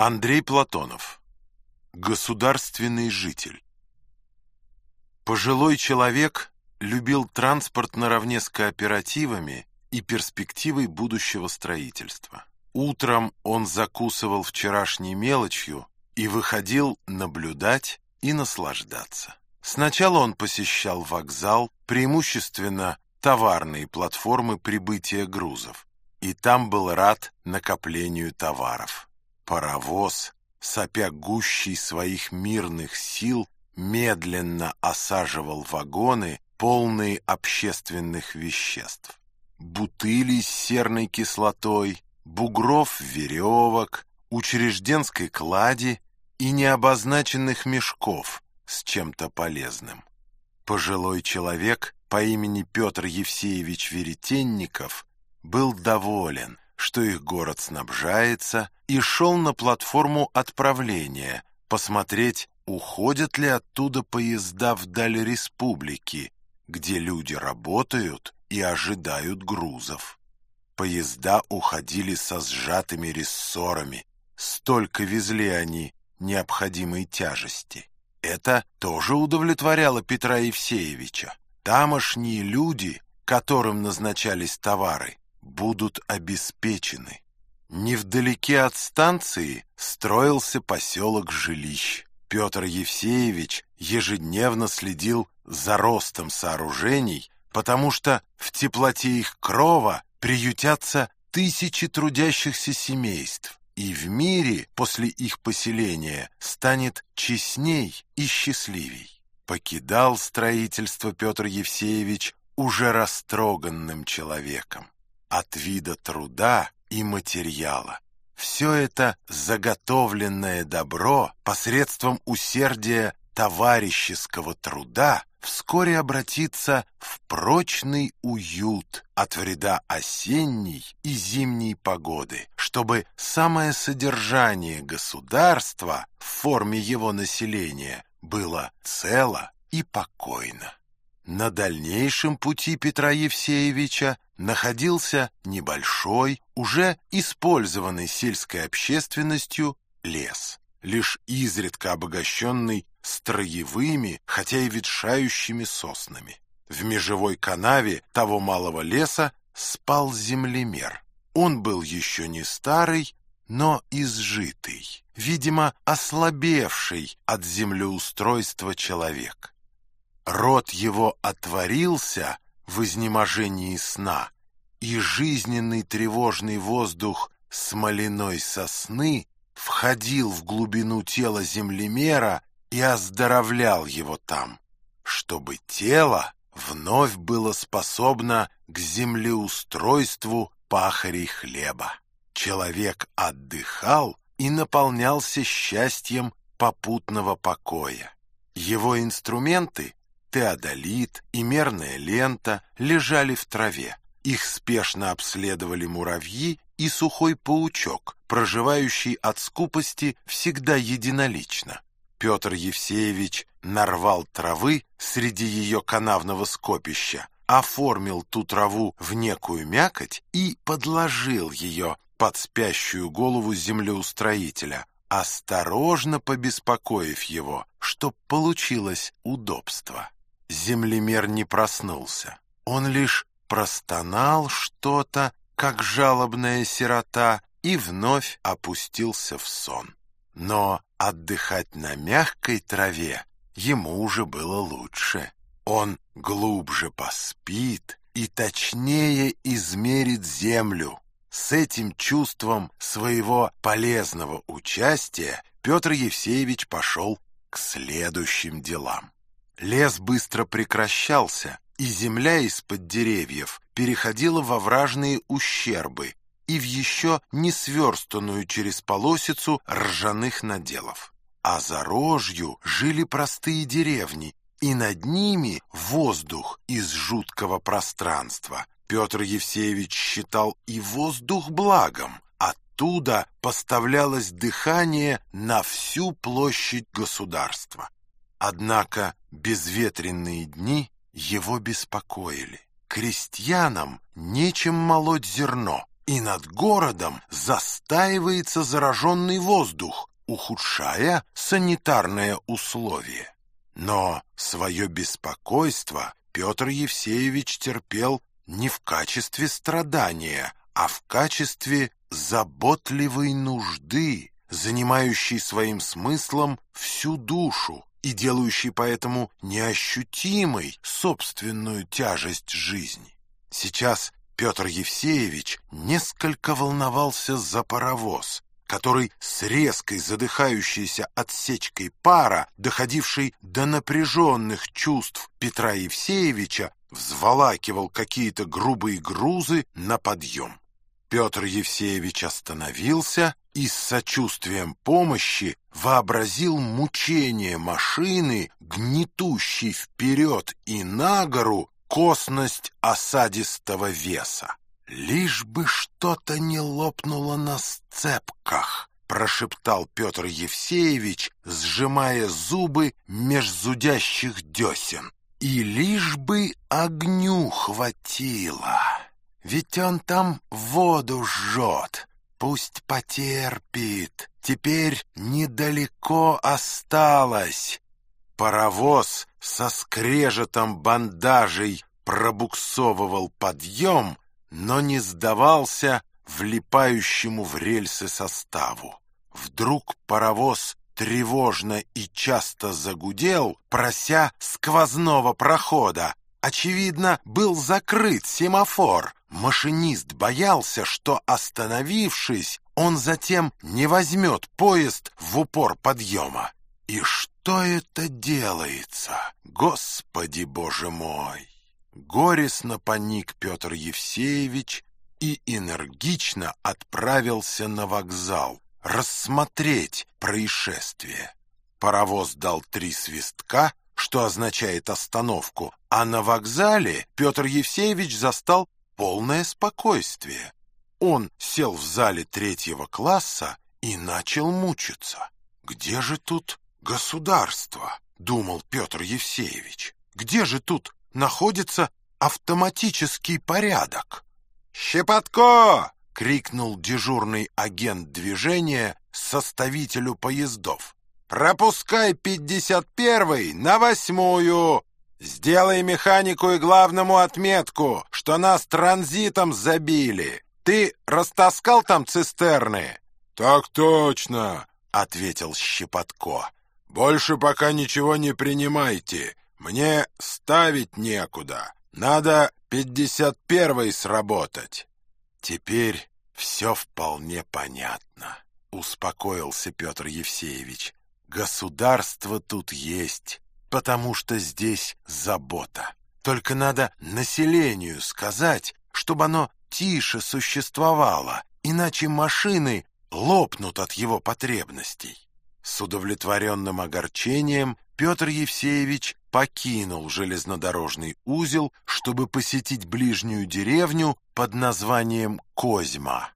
Андрей Платонов. Государственный житель. Пожилой человек любил транспорт наравне с кооперативами и перспективой будущего строительства. Утром он закусывал вчерашней мелочью и выходил наблюдать и наслаждаться. Сначала он посещал вокзал, преимущественно товарные платформы прибытия грузов, и там был рад накоплению товаров. Паровоз, сопя гущей своих мирных сил, медленно осаживал вагоны, полные общественных веществ. Бутыли с серной кислотой, бугров веревок, учрежденской клади и необозначенных мешков с чем-то полезным. Пожилой человек по имени Петр Евсеевич Веретенников был доволен, что их город снабжается, и шел на платформу отправления посмотреть, уходят ли оттуда поезда вдаль республики, где люди работают и ожидают грузов. Поезда уходили со сжатыми рессорами, столько везли они необходимой тяжести. Это тоже удовлетворяло Петра Евсеевича. Тамошние люди, которым назначались товары, будут обеспечены. Невдалеке от станции строился поселок жилищ. Петр Евсеевич ежедневно следил за ростом сооружений, потому что в теплоте их крова приютятся тысячи трудящихся семейств, и в мире после их поселения станет честней и счастливей. Покидал строительство Петр Евсеевич уже растроганным человеком от вида труда и материала. Все это заготовленное добро посредством усердия товарищеского труда вскоре обратится в прочный уют от вреда осенней и зимней погоды, чтобы самое содержание государства в форме его населения было цело и покойно. На дальнейшем пути Петра Евсеевича находился небольшой, уже использованный сельской общественностью лес, лишь изредка обогащенный строевыми, хотя и ветшающими соснами. В межевой канаве того малого леса спал землемер. Он был еще не старый, но изжитый, видимо, ослабевший от землеустройства человек. Рот его отворился в изнеможении сна, и жизненный тревожный воздух смоляной сосны входил в глубину тела землемера и оздоровлял его там, чтобы тело вновь было способно к землеустройству пахарей хлеба. Человек отдыхал и наполнялся счастьем попутного покоя. Его инструменты теодолит и мерная лента лежали в траве. Их спешно обследовали муравьи и сухой паучок, проживающий от скупости всегда единолично. Петр Евсеевич нарвал травы среди ее канавного скопища, оформил ту траву в некую мякоть и подложил ее под спящую голову землеустроителя, осторожно побеспокоив его, чтоб получилось удобство. Землемер не проснулся. Он лишь простонал что-то, как жалобная сирота, и вновь опустился в сон. Но отдыхать на мягкой траве ему уже было лучше. Он глубже поспит и точнее измерит землю. С этим чувством своего полезного участия Петр Евсеевич пошел к следующим делам. Лес быстро прекращался, и земля из-под деревьев переходила во вражные ущербы и в еще не сверстанную через полосицу ржаных наделов. А за рожью жили простые деревни, и над ними воздух из жуткого пространства. Петр Евсеевич считал и воздух благом. Оттуда поставлялось дыхание на всю площадь государства. Однако безветренные дни его беспокоили. Крестьянам нечем молоть зерно, и над городом застаивается зараженный воздух, ухудшая санитарные условия. Но свое беспокойство Петр Евсеевич терпел не в качестве страдания, а в качестве заботливой нужды, занимающей своим смыслом всю душу и делающей поэтому неощутимой собственную тяжесть жизни. Сейчас Петр Евсеевич несколько волновался за паровоз, который с резкой задыхающейся отсечкой пара, доходившей до напряженных чувств Петра Евсеевича, взволакивал какие-то грубые грузы на подъем. Петр Евсеевич остановился и с сочувствием помощи вообразил мучение машины, гнетущей вперед и на гору косность осадистого веса. «Лишь бы что-то не лопнуло на сцепках», — прошептал Петр Евсеевич, сжимая зубы меж зудящих десен. «И лишь бы огню хватило». Ведь он там воду жжет. Пусть потерпит. Теперь недалеко осталось. Паровоз со скрежетом бандажей пробуксовывал подъем, но не сдавался влипающему в рельсы составу. Вдруг паровоз тревожно и часто загудел, прося сквозного прохода. Очевидно, был закрыт семафор. Машинист боялся, что, остановившись, он затем не возьмет поезд в упор подъема. И что это делается? Господи, Боже мой! Горестно поник Петр Евсеевич и энергично отправился на вокзал рассмотреть происшествие. Паровоз дал три свистка, что означает остановку, а на вокзале Петр Евсеевич застал полное спокойствие. Он сел в зале третьего класса и начал мучиться. «Где же тут государство?» — думал Петр Евсеевич. «Где же тут находится автоматический порядок?» «Щепотко!» — крикнул дежурный агент движения составителю поездов. «Пропускай пятьдесят первый на восьмую!» «Сделай механику и главному отметку, что нас транзитом забили. Ты растаскал там цистерны?» «Так точно», — ответил Щепотко. «Больше пока ничего не принимайте. Мне ставить некуда. Надо пятьдесят первый сработать». «Теперь все вполне понятно», — успокоился Петр Евсеевич. «Государство тут есть» потому что здесь забота. Только надо населению сказать, чтобы оно тише существовало, иначе машины лопнут от его потребностей. С удовлетворенным огорчением Петр Евсеевич покинул железнодорожный узел, чтобы посетить ближнюю деревню под названием Козьма.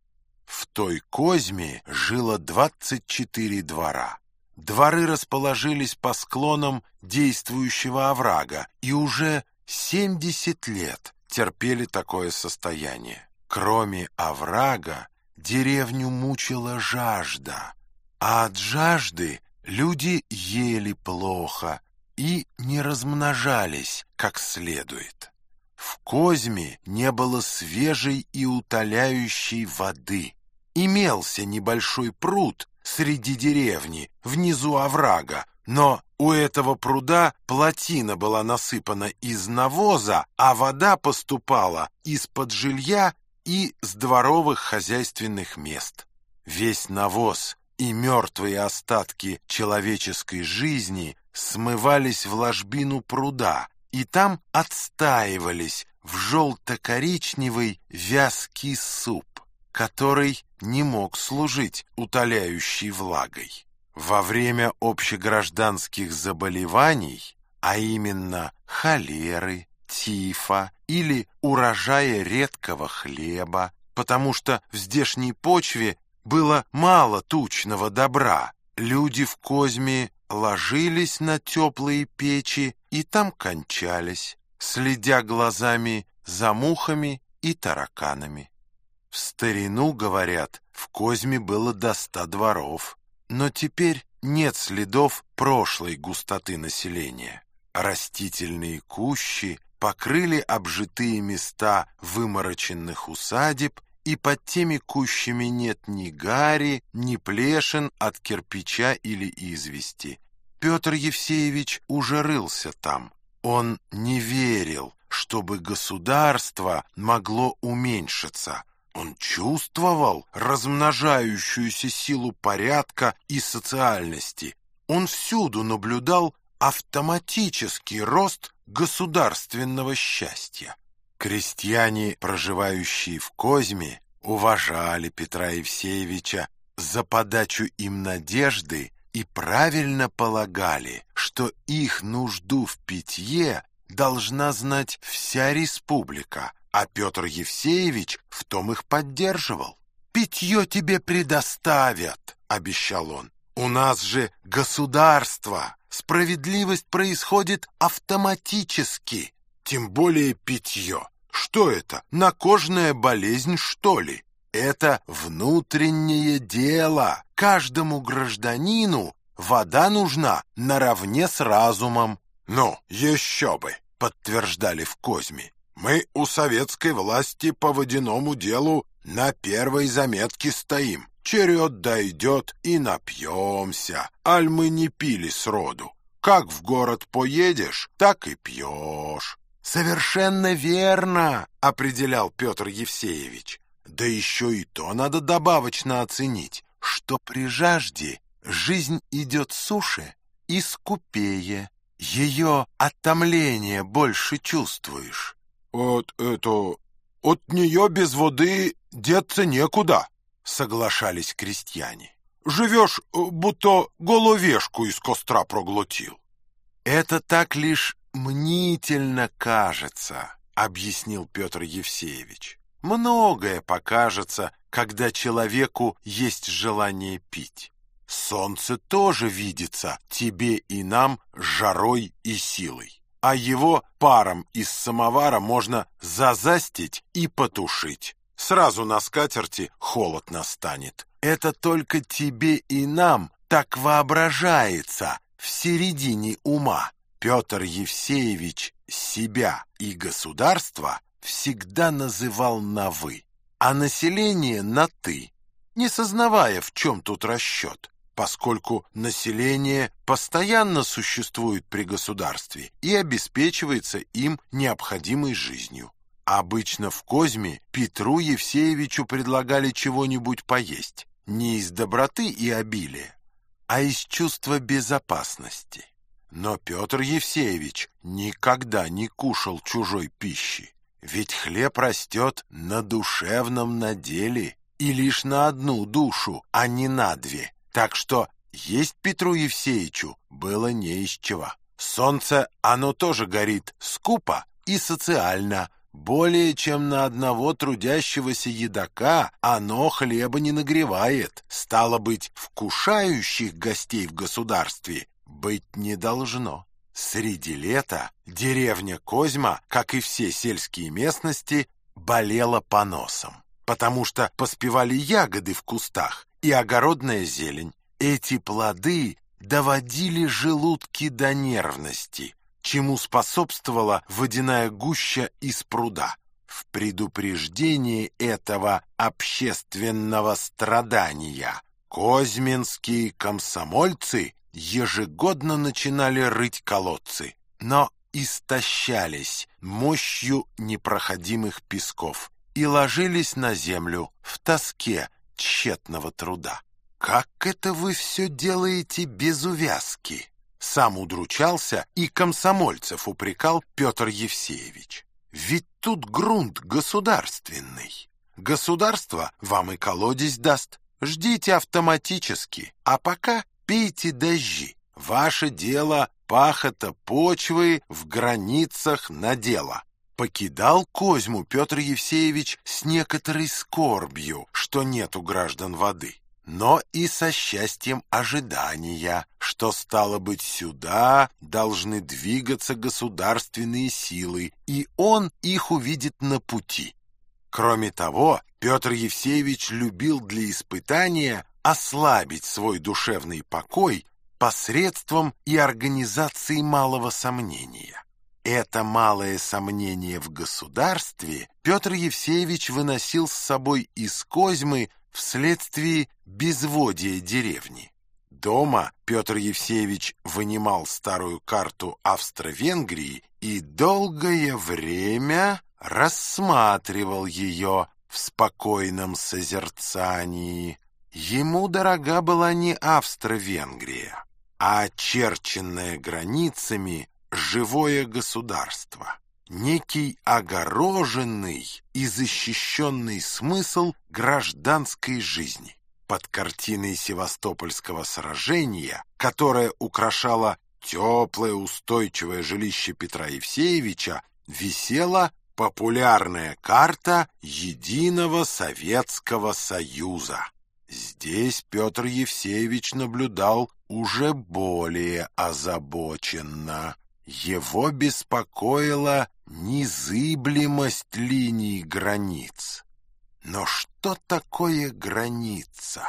В той Козьме жило 24 двора. Дворы расположились по склонам действующего оврага и уже 70 лет терпели такое состояние. Кроме оврага, деревню мучила жажда, а от жажды люди ели плохо и не размножались как следует. В Козьме не было свежей и утоляющей воды. Имелся небольшой пруд, среди деревни, внизу оврага, но у этого пруда плотина была насыпана из навоза, а вода поступала из-под жилья и с дворовых хозяйственных мест. Весь навоз и мертвые остатки человеческой жизни смывались в ложбину пруда, и там отстаивались в желто-коричневый вязкий суп который не мог служить утоляющей влагой. Во время общегражданских заболеваний, а именно холеры, тифа или урожая редкого хлеба, потому что в здешней почве было мало тучного добра, люди в Козьме ложились на теплые печи и там кончались, следя глазами за мухами и тараканами. В старину, говорят, в Козьме было до ста дворов, но теперь нет следов прошлой густоты населения. Растительные кущи покрыли обжитые места вымороченных усадеб, и под теми кущами нет ни гари, ни плешин от кирпича или извести. Петр Евсеевич уже рылся там. Он не верил, чтобы государство могло уменьшиться. Он чувствовал размножающуюся силу порядка и социальности. Он всюду наблюдал автоматический рост государственного счастья. Крестьяне, проживающие в Козьме, уважали Петра Евсеевича за подачу им надежды и правильно полагали, что их нужду в питье должна знать вся республика, а Петр Евсеевич в том их поддерживал. «Питье тебе предоставят», — обещал он. «У нас же государство, справедливость происходит автоматически, тем более питье. Что это, накожная болезнь, что ли?» Это внутреннее дело. Каждому гражданину вода нужна наравне с разумом. Ну, еще бы, подтверждали в Козьме. Мы у советской власти по водяному делу на первой заметке стоим. Черед дойдет и напьемся, аль мы не пили сроду. Как в город поедешь, так и пьешь. Совершенно верно, определял Петр Евсеевич. Да еще и то надо добавочно оценить, что при жажде жизнь идет суше и скупее. Ее оттомление больше чувствуешь. «От это... от нее без воды деться некуда», — соглашались крестьяне. «Живешь, э, будто головешку из костра проглотил». «Это так лишь мнительно кажется», — объяснил Петр Евсеевич. «Многое покажется, когда человеку есть желание пить. Солнце тоже видится тебе и нам жарой и силой а его паром из самовара можно зазастить и потушить. Сразу на скатерти холод настанет. Это только тебе и нам так воображается в середине ума. Петр Евсеевич себя и государство всегда называл на «вы», а население на «ты», не сознавая, в чем тут расчет поскольку население постоянно существует при государстве и обеспечивается им необходимой жизнью. Обычно в Козьме Петру Евсеевичу предлагали чего-нибудь поесть, не из доброты и обилия, а из чувства безопасности. Но Петр Евсеевич никогда не кушал чужой пищи, ведь хлеб растет на душевном наделе и лишь на одну душу, а не на две, так что есть Петру Евсеичу было не из чего. Солнце, оно тоже горит скупо и социально. Более чем на одного трудящегося едока оно хлеба не нагревает. Стало быть, вкушающих гостей в государстве быть не должно. Среди лета деревня Козьма, как и все сельские местности, болела поносом, потому что поспевали ягоды в кустах, и огородная зелень. Эти плоды доводили желудки до нервности, чему способствовала водяная гуща из пруда. В предупреждении этого общественного страдания козьминские комсомольцы ежегодно начинали рыть колодцы, но истощались мощью непроходимых песков и ложились на землю в тоске тщетного труда. «Как это вы все делаете без увязки?» Сам удручался и комсомольцев упрекал Петр Евсеевич. «Ведь тут грунт государственный. Государство вам и колодец даст. Ждите автоматически, а пока пейте дожди. Ваше дело пахота почвы в границах надела покидал Козьму Петр Евсеевич с некоторой скорбью, что нет у граждан воды, но и со счастьем ожидания, что, стало быть, сюда должны двигаться государственные силы, и он их увидит на пути. Кроме того, Петр Евсеевич любил для испытания ослабить свой душевный покой посредством и организации малого сомнения. Это малое сомнение в государстве Петр Евсеевич выносил с собой из Козьмы вследствие безводия деревни. Дома Петр Евсеевич вынимал старую карту Австро-Венгрии и долгое время рассматривал ее в спокойном созерцании. Ему дорога была не Австро-Венгрия, а очерченное границами живое государство, некий огороженный и защищенный смысл гражданской жизни. Под картиной Севастопольского сражения, которое украшало теплое устойчивое жилище Петра Евсеевича, висела популярная карта Единого Советского Союза. Здесь Петр Евсеевич наблюдал уже более озабоченно. Его беспокоила незыблемость линий границ. Но что такое граница?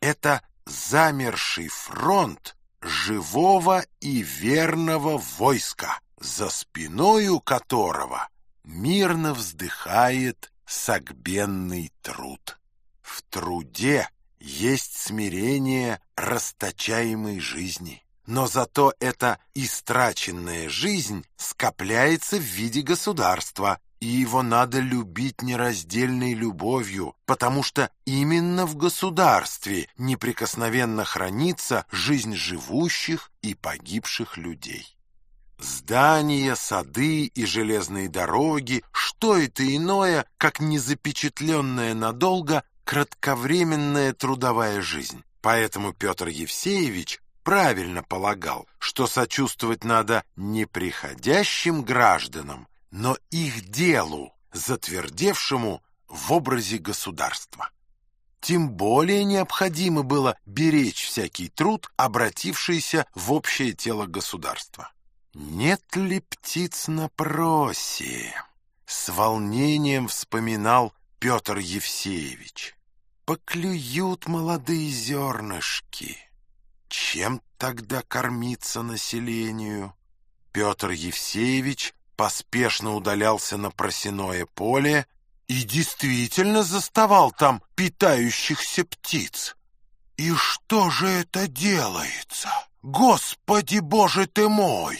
Это замерший фронт живого и верного войска, за спиною которого мирно вздыхает согбенный труд. В труде есть смирение расточаемой жизни. Но зато эта истраченная жизнь скопляется в виде государства, и его надо любить нераздельной любовью, потому что именно в государстве неприкосновенно хранится жизнь живущих и погибших людей. Здания, сады и железные дороги — что это иное, как незапечатленная надолго кратковременная трудовая жизнь. Поэтому Петр Евсеевич правильно полагал, что сочувствовать надо не приходящим гражданам, но их делу, затвердевшему в образе государства. Тем более необходимо было беречь всякий труд, обратившийся в общее тело государства. Нет ли птиц на просе? С волнением вспоминал Петр Евсеевич. Поклюют молодые зернышки. Чем тогда кормиться населению? Петр Евсеевич поспешно удалялся на просеное поле и действительно заставал там питающихся птиц. И что же это делается? Господи Боже ты мой!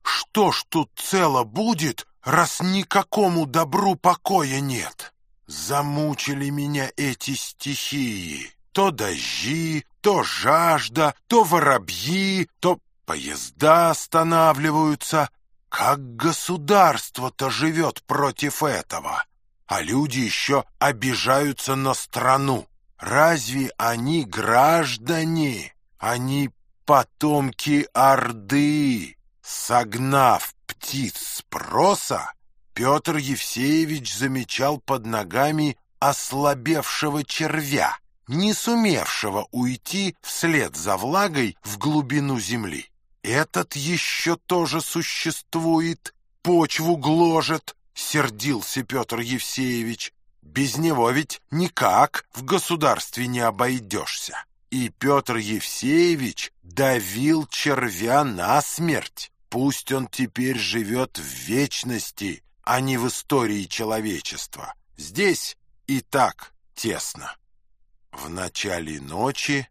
Что ж тут цело будет, раз никакому добру покоя нет? Замучили меня эти стихии. То дожди, то жажда, то воробьи, то поезда останавливаются. Как государство-то живет против этого? А люди еще обижаются на страну. Разве они граждане? Они потомки Орды. Согнав птиц спроса, Петр Евсеевич замечал под ногами ослабевшего червя, не сумевшего уйти вслед за влагой в глубину земли. Этот еще тоже существует, почву гложет, сердился Петр Евсеевич. Без него ведь никак в государстве не обойдешься. И Петр Евсеевич давил червя на смерть. Пусть он теперь живет в вечности, а не в истории человечества. Здесь и так тесно. В начале ночи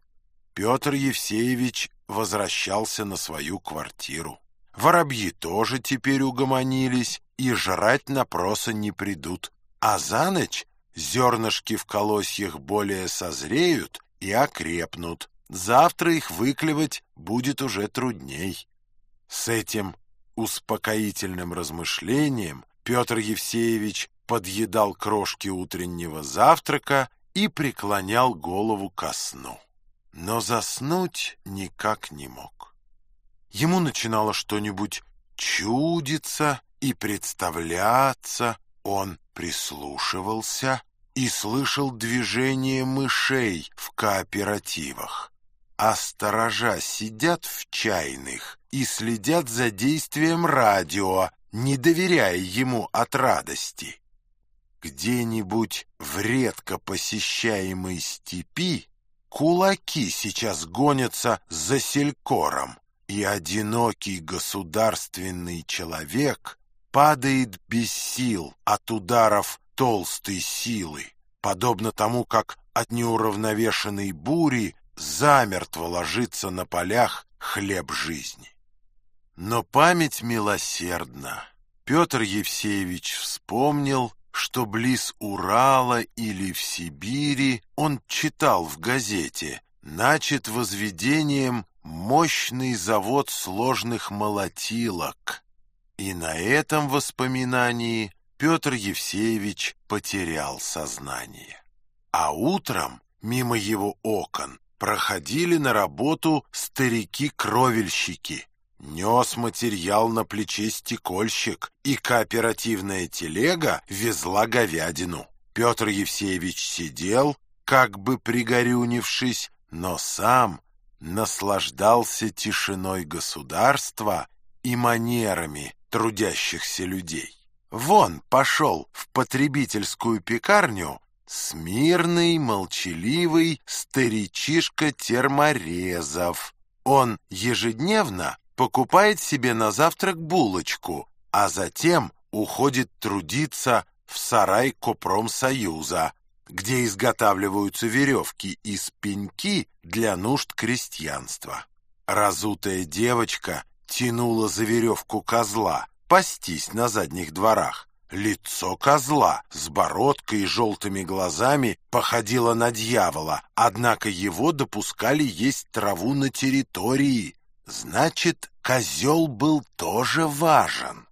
Петр Евсеевич возвращался на свою квартиру. Воробьи тоже теперь угомонились и жрать на проса не придут. А за ночь зернышки в колосьях более созреют и окрепнут. Завтра их выклевать будет уже трудней. С этим успокоительным размышлением Петр Евсеевич подъедал крошки утреннего завтрака и преклонял голову ко сну. Но заснуть никак не мог. Ему начинало что-нибудь чудиться и представляться. Он прислушивался и слышал движение мышей в кооперативах а сторожа сидят в чайных и следят за действием радио, не доверяя ему от радости. Где-нибудь в редко посещаемой степи кулаки сейчас гонятся за селькором, и одинокий государственный человек падает без сил от ударов толстой силы, подобно тому, как от неуравновешенной бури замертво ложится на полях хлеб жизни. Но память милосердна. Петр Евсеевич вспомнил, что близ Урала или в Сибири он читал в газете, начат возведением мощный завод сложных молотилок. И на этом воспоминании Петр Евсеевич потерял сознание. А утром мимо его окон проходили на работу старики-кровельщики. Нес материал на плече стекольщик, и кооперативная телега везла говядину. Петр Евсеевич сидел, как бы пригорюнившись, но сам наслаждался тишиной государства и манерами трудящихся людей. Вон пошел в потребительскую пекарню смирный, молчаливый старичишка Терморезов. Он ежедневно покупает себе на завтрак булочку, а затем уходит трудиться в сарай Копромсоюза, где изготавливаются веревки из пеньки для нужд крестьянства. Разутая девочка тянула за веревку козла, пастись на задних дворах. Лицо козла с бородкой и желтыми глазами походило на дьявола, однако его допускали есть траву на территории. Значит, козел был тоже важен.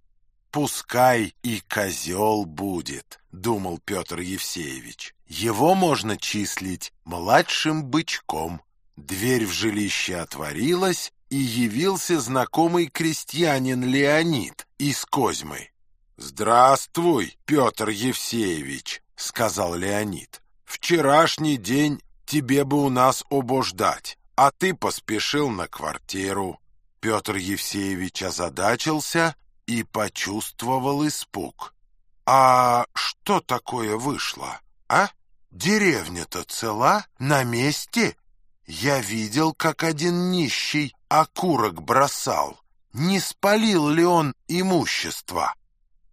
«Пускай и козел будет», — думал Петр Евсеевич. «Его можно числить младшим бычком». Дверь в жилище отворилась, и явился знакомый крестьянин Леонид из Козьмы. «Здравствуй, Петр Евсеевич», — сказал Леонид. «Вчерашний день тебе бы у нас обождать, а ты поспешил на квартиру». Петр Евсеевич озадачился и почувствовал испуг. «А что такое вышло, а? Деревня-то цела, на месте? Я видел, как один нищий окурок бросал. Не спалил ли он имущество?»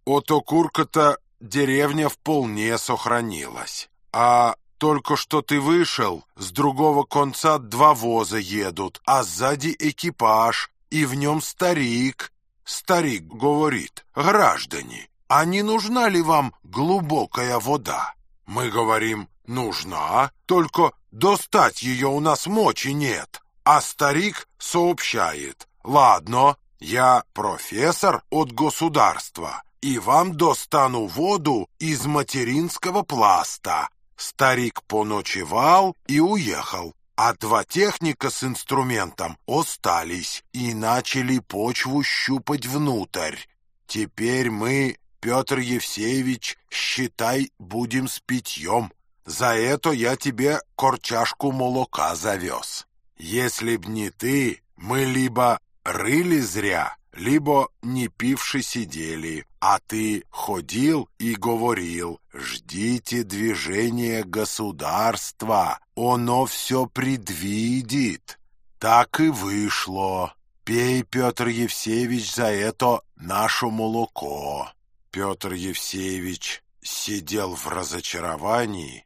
От окурка-то деревня вполне сохранилась. А только что ты вышел, с другого конца два воза едут, а сзади экипаж, и в нем старик. Старик говорит, граждане, а не нужна ли вам глубокая вода? Мы говорим, нужна, только достать ее у нас мочи нет. А старик сообщает, ладно, я профессор от государства, и вам достану воду из материнского пласта. Старик поночевал и уехал, а два техника с инструментом остались и начали почву щупать внутрь. Теперь мы, Петр Евсеевич, считай, будем с питьем. За это я тебе корчашку молока завез. Если б не ты, мы либо рыли зря, либо не пивши сидели, а ты ходил и говорил, ждите движения государства, оно все предвидит. Так и вышло. Пей, Петр Евсеевич, за это наше молоко. Петр Евсеевич сидел в разочаровании.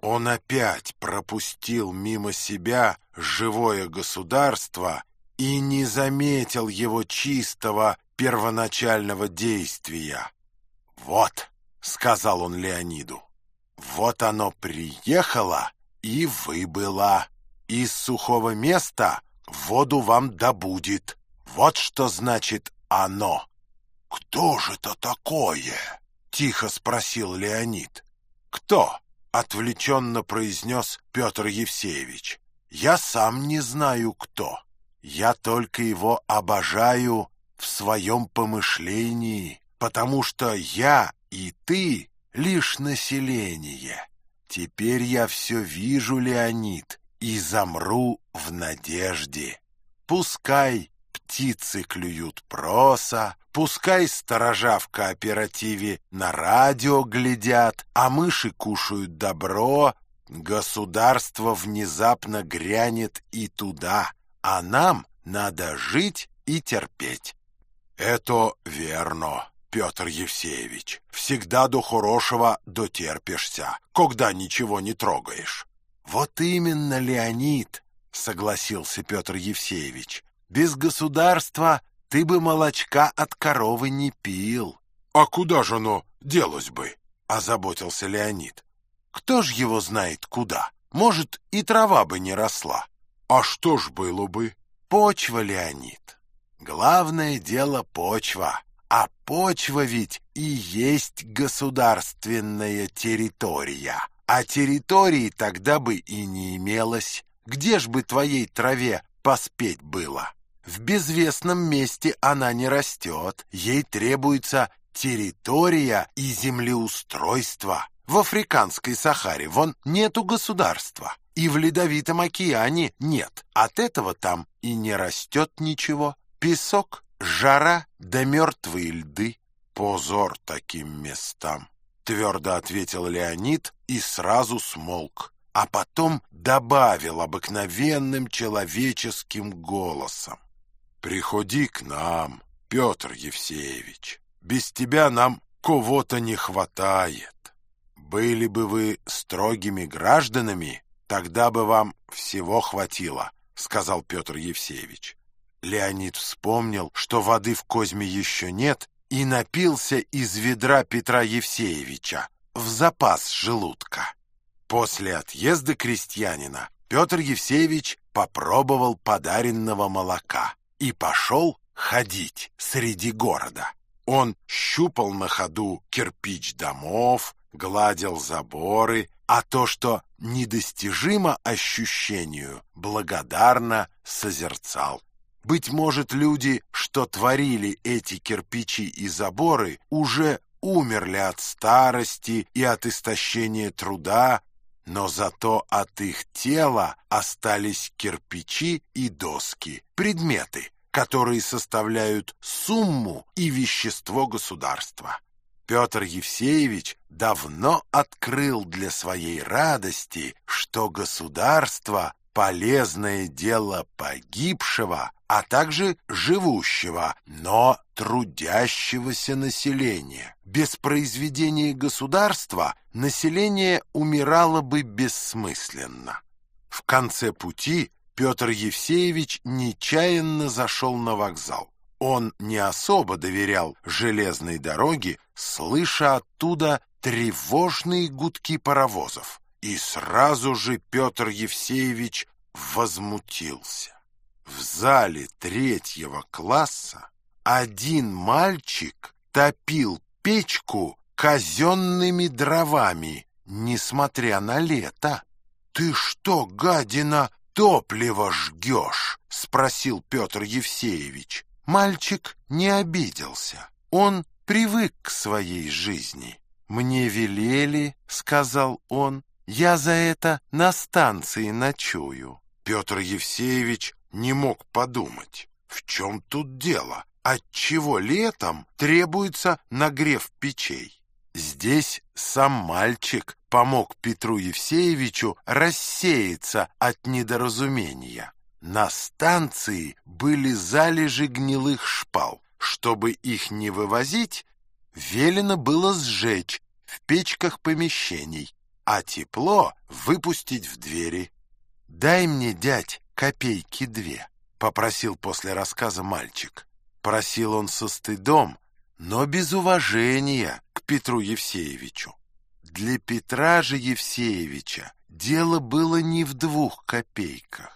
Он опять пропустил мимо себя живое государство и не заметил его чистого первоначального действия. «Вот», — сказал он Леониду, — «вот оно приехало и выбыло. Из сухого места воду вам добудет. Вот что значит оно». «Кто же это такое?» — тихо спросил Леонид. «Кто?» — отвлеченно произнес Петр Евсеевич. «Я сам не знаю, кто». Я только его обожаю в своем помышлении, потому что я и ты — лишь население. Теперь я все вижу, Леонид, и замру в надежде. Пускай птицы клюют проса, пускай сторожа в кооперативе на радио глядят, а мыши кушают добро, государство внезапно грянет и туда, а нам надо жить и терпеть. Это верно. Петр Евсеевич, всегда до хорошего дотерпишься, когда ничего не трогаешь. Вот именно, Леонид, согласился Петр Евсеевич. Без государства ты бы молочка от коровы не пил. А куда же оно делось бы? озаботился Леонид. Кто ж его знает куда? Может, и трава бы не росла. А что ж было бы? Почва, Леонид. Главное дело почва. А почва ведь и есть государственная территория. А территории тогда бы и не имелось. Где ж бы твоей траве поспеть было? В безвестном месте она не растет. Ей требуется территория и землеустройство. В африканской Сахаре вон нету государства. И в Ледовитом океане нет. От этого там и не растет ничего. Песок Жара да мертвые льды. Позор таким местам, твердо ответил Леонид и сразу смолк, а потом добавил обыкновенным человеческим голосом. Приходи к нам, Петр Евсеевич. Без тебя нам кого-то не хватает. Были бы вы строгими гражданами, тогда бы вам всего хватило, сказал Петр Евсеевич. Леонид вспомнил, что воды в Козьме еще нет, и напился из ведра Петра Евсеевича в запас желудка. После отъезда крестьянина Петр Евсеевич попробовал подаренного молока и пошел ходить среди города. Он щупал на ходу кирпич домов, гладил заборы, а то, что недостижимо ощущению, благодарно созерцал. Быть может, люди, что творили эти кирпичи и заборы, уже умерли от старости и от истощения труда, но зато от их тела остались кирпичи и доски, предметы, которые составляют сумму и вещество государства. Петр Евсеевич давно открыл для своей радости, что государство полезное дело погибшего, а также живущего, но трудящегося населения. Без произведения государства население умирало бы бессмысленно. В конце пути Петр Евсеевич нечаянно зашел на вокзал. Он не особо доверял железной дороге, слыша оттуда тревожные гудки паровозов. И сразу же Петр Евсеевич возмутился. В зале третьего класса один мальчик топил печку казенными дровами, несмотря на лето. «Ты что, гадина, топливо жгешь?» — спросил Петр Евсеевич. Мальчик не обиделся. Он привык к своей жизни. «Мне велели», — сказал он, я за это на станции ночую. Петр Евсеевич не мог подумать, в чем тут дело, отчего летом требуется нагрев печей. Здесь сам мальчик помог Петру Евсеевичу рассеяться от недоразумения. На станции были залежи гнилых шпал. Чтобы их не вывозить, велено было сжечь в печках помещений, а тепло выпустить в двери. «Дай мне, дядь, копейки две», — попросил после рассказа мальчик. Просил он со стыдом, но без уважения к Петру Евсеевичу. Для Петра же Евсеевича дело было не в двух копейках,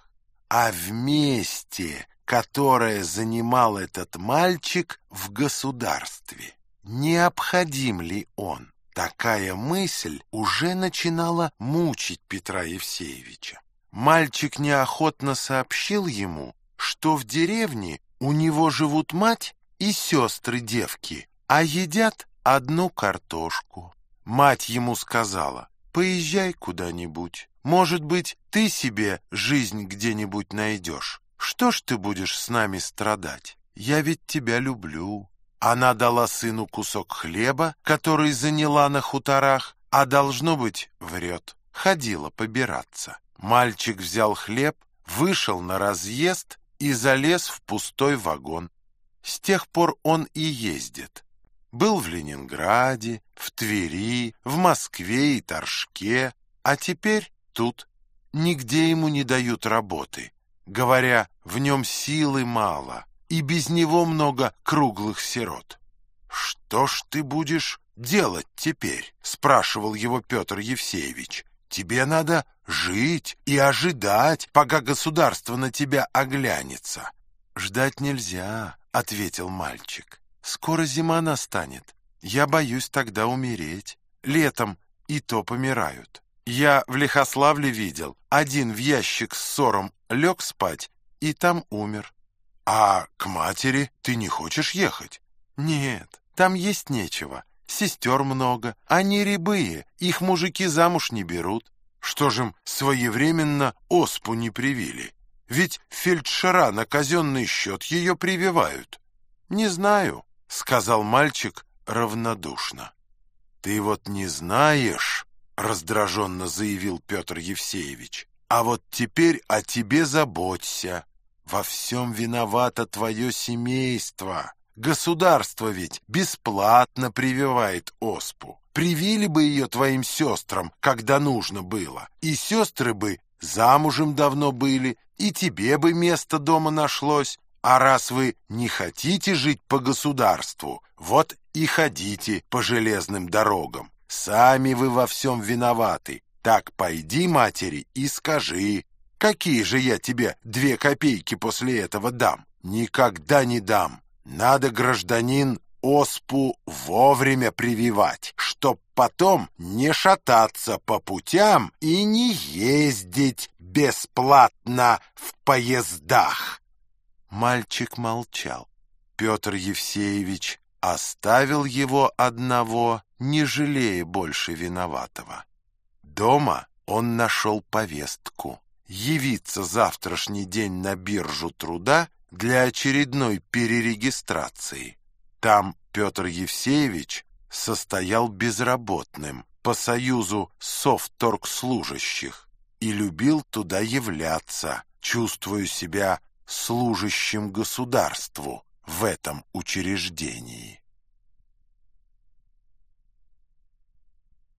а в месте, которое занимал этот мальчик в государстве. Необходим ли он? Такая мысль уже начинала мучить Петра Евсеевича. Мальчик неохотно сообщил ему, что в деревне у него живут мать и сестры-девки, а едят одну картошку. Мать ему сказала, поезжай куда-нибудь, может быть, ты себе жизнь где-нибудь найдешь. что ж ты будешь с нами страдать? Я ведь тебя люблю». Она дала сыну кусок хлеба, который заняла на хуторах, а, должно быть, врет. Ходила побираться. Мальчик взял хлеб, вышел на разъезд и залез в пустой вагон. С тех пор он и ездит. Был в Ленинграде, в Твери, в Москве и Торжке, а теперь тут. Нигде ему не дают работы, говоря, в нем силы мало, и без него много круглых сирот. «Что ж ты будешь делать теперь?» — спрашивал его Петр Евсеевич. «Тебе надо жить и ожидать, пока государство на тебя оглянется». «Ждать нельзя», — ответил мальчик. «Скоро зима настанет. Я боюсь тогда умереть. Летом и то помирают. Я в Лихославле видел, один в ящик с ссором лег спать и там умер. А к матери ты не хочешь ехать? Нет, там есть нечего. Сестер много, они рябые, их мужики замуж не берут. Что же им своевременно оспу не привили? Ведь фельдшера на казенный счет ее прививают. «Не знаю», — сказал мальчик равнодушно. «Ты вот не знаешь», — раздраженно заявил Петр Евсеевич, «а вот теперь о тебе заботься. Во всем виновато твое семейство. Государство ведь бесплатно прививает оспу. Привили бы ее твоим сестрам, когда нужно было, и сестры бы замужем давно были, и тебе бы место дома нашлось. А раз вы не хотите жить по государству, вот и ходите по железным дорогам. Сами вы во всем виноваты. Так пойди матери и скажи, какие же я тебе две копейки после этого дам? Никогда не дам. Надо, гражданин, оспу вовремя прививать, чтоб потом не шататься по путям и не ездить бесплатно в поездах. Мальчик молчал. Петр Евсеевич оставил его одного, не жалея больше виноватого. Дома он нашел повестку явиться завтрашний день на биржу труда для очередной перерегистрации. Там Петр Евсеевич состоял безработным по союзу совторгслужащих и любил туда являться, чувствуя себя служащим государству в этом учреждении.